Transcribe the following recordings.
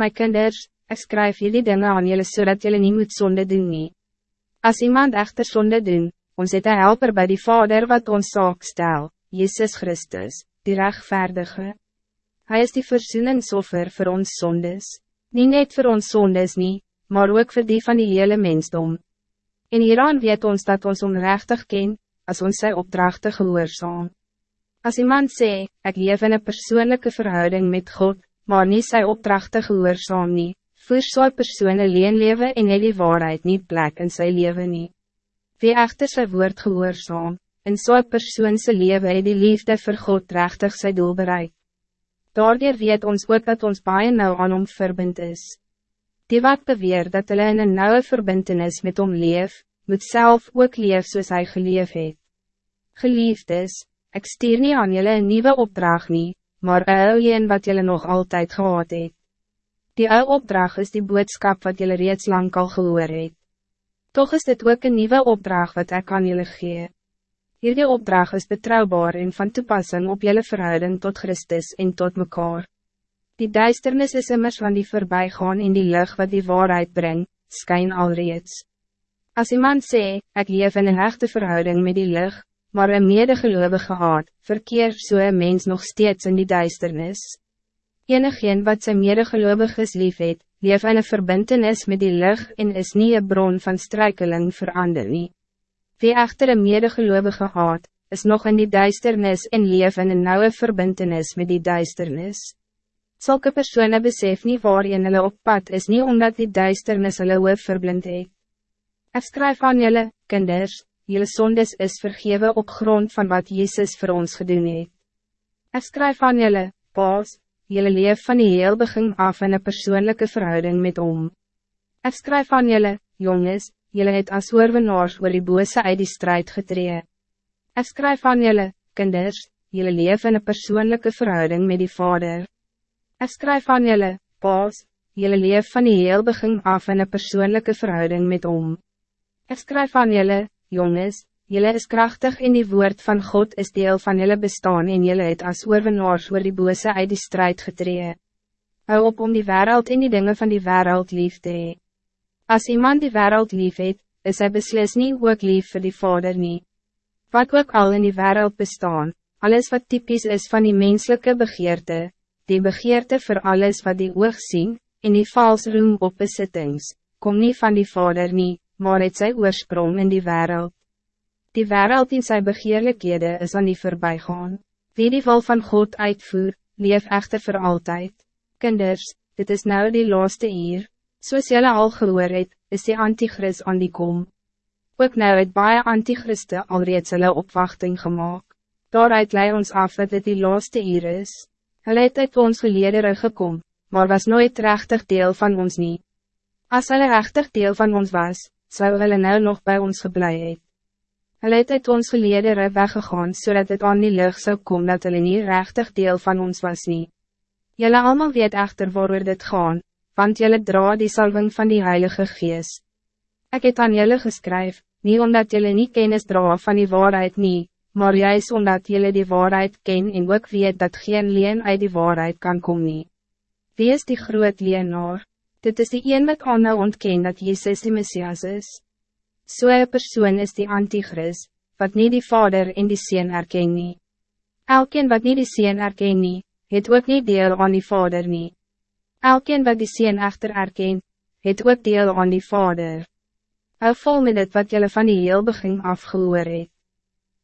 My kinders, ik schrijf jullie dingen aan jullie zodat jullie niet moet zonde doen nie. As iemand echter zonde doen, ons het een helper bij die Vader wat ons zaak stel, Jezus Christus, die rechtvaardige. Hij is die verzoeningsoffer voor ons zondes, niet net voor ons zondes nie, maar ook voor die van die hele mensdom. En hieraan weet ons dat ons onrechtig ken, als ons sy opdrachten gehoorzaam. Als iemand sê, ik leef in een persoonlijke verhouding met God, maar niet sy opdrachten gehoorzaam nie, voer so'n persoon een leen leven en het die waarheid niet plek in sy leven nie. Wie echter sy woord gehoorzaam, in so'n persoon sy leven het die liefde vir God rechtig sy doel bereik. Daardoor weet ons ook dat ons baie nou aan hom verbind is. Die wat beweer dat hulle in een nauwe verbintenis met hom leef, moet zelf ook leef soos hy geleef het. Geliefdes, ik stuur niet aan jullie een nieuwe opdracht nie, maar een wat jullie nog altijd gehad het. Die ou opdracht is die boodschap wat jullie reeds lang al gehoor het. Toch is dit ook een nieuwe opdracht wat ik aan jullie gee. Hierdie opdracht is betrouwbaar en van toepassing op jullie verhouding tot Christus en tot mekaar. Die duisternis is immers van die voorbijgaan in die lucht wat die waarheid brengt, skyn alreeds. Als iemand sê, ik leef in een hechte verhouding met die lucht, maar een medegeloovige haat, verkeer so een mens nog steeds in die duisternis. Enigeen wat zijn medegeloviges lief het, leef in een verbintenis met die lucht en is niet een bron van struikeling voor ander nie. Wie echter een medegeloovige haat, is nog in die duisternis en leef in een nauwe verbintenis met die duisternis. Zulke personen besef niet waarin hulle op pad is niet omdat die duisternis hulle hoof verblind het. Ik schrijf aan jullie, kinders, jullie zondes is vergeven op grond van wat Jezus voor ons gedoen heeft. Ik schrijf aan jullie, paas, jullie leef van die heel begin af in een persoonlijke verhouding met om. Ik schrijf aan jullie, jongens, jullie het als oorwinnaars oor die bose uit die strijd getree. Ik schrijf aan jullie, kinders, jullie leef in een persoonlijke verhouding met die vader. Ik schrijf aan jullie, paas, jullie leef van die heel begin af in een persoonlijke verhouding met om. Ik schrijf aan jullie, jongens, jullie is krachtig in die woord van God is deel van jullie bestaan en jullie het as oorwinnaars oor die bose uit die strijd getree. Hou op om die wereld in die dingen van die wereld lief te hee. As iemand die wereld lief het, is hy beslis nie ook lief vir die vader nie. Wat ook al in die wereld bestaan, alles wat typisch is van die menselijke begeerte, die begeerte voor alles wat die oog sien, en die vals roem op besittings, kom niet van die vader nie, maar het sy oorsprong in die wereld. Die wereld in sy begeerlikhede is aan die voorbijgaan. Wie die val van God uitvoer, leef echter voor altijd. Kinders, dit is nou die laatste uur. Soos jylle al gehoor het, is die antichrist aan die kom. Ook nou het baie antichriste alreeds hulle opwachting gemaakt. Daaruit lei ons af dat dit die laatste uur is. Hulle het uit ons geledere gekom, maar was nooit rechtig deel van ons niet. Als hulle rechtig deel van ons was, zou hulle nou nog bij ons geblei het. Hulle het uit ons geledere weggegaan, zodat het aan die lucht zou komen dat hulle nie rechtig deel van ons was nie. Julle allemaal weet echter waarover dit gaan, want julle dra die salving van die Heilige Gees. Ik het aan julle geskryf, niet omdat julle niet kennis dra van die waarheid nie, maar juist omdat julle die waarheid ken en ook weet dat geen leen uit die waarheid kan komen. nie. Wie is die groot leenaar? Dit is die een wat aan nou ontken dat Jezus die Messias is. Zo'n so persoon is die Antichrist, wat niet die Vader en die Seen erken nie. Elkeen wat niet die Seen erken nie, het ook niet deel aan die Vader nie. Elkeen wat die Seen echter erken, het ook deel aan die Vader. Hou vol met dit wat jullie van die heel begin afgehoor het.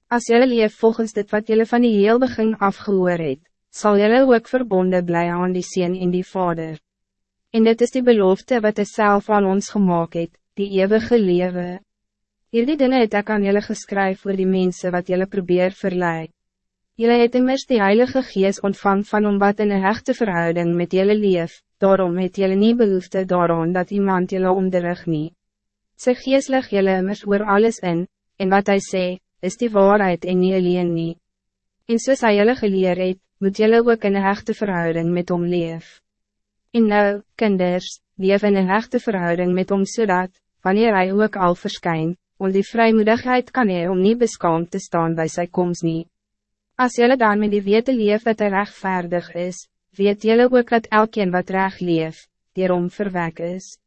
As jullie leef volgens dit wat jullie van die heel begin afgehoor het, sal jullie ook verbonden blij aan die Seen en die Vader. En dit is die belofte wat hij zelf aan ons gemaakt het, die eeuwige lewe. Hierdie dinge het ek aan julle geskryf voor die mensen wat julle probeer verleid. Julle het immers die Heilige Gees ontvang van om wat in een hechte verhouding met julle leef, daarom het julle nie behoefte daarom dat iemand julle onderrig nie. Sy gees lig julle immers oor alles in, en wat hij sê, is die waarheid en nie alleen nie. En soos hy julle geleer het, moet julle ook in een hechte verhouding met hom leef. En nou, kinders, leef in een hechte verhouding met hom zodat, wanneer hij ook al verschijnt, om die vrijmoedigheid kan hij om niet beskaamd te staan bij zijn komst niet. Als jullie dan met die wete leef dat hij rechtvaardig is, weet jullie ook dat elkeen wat recht leef, die om verwek is.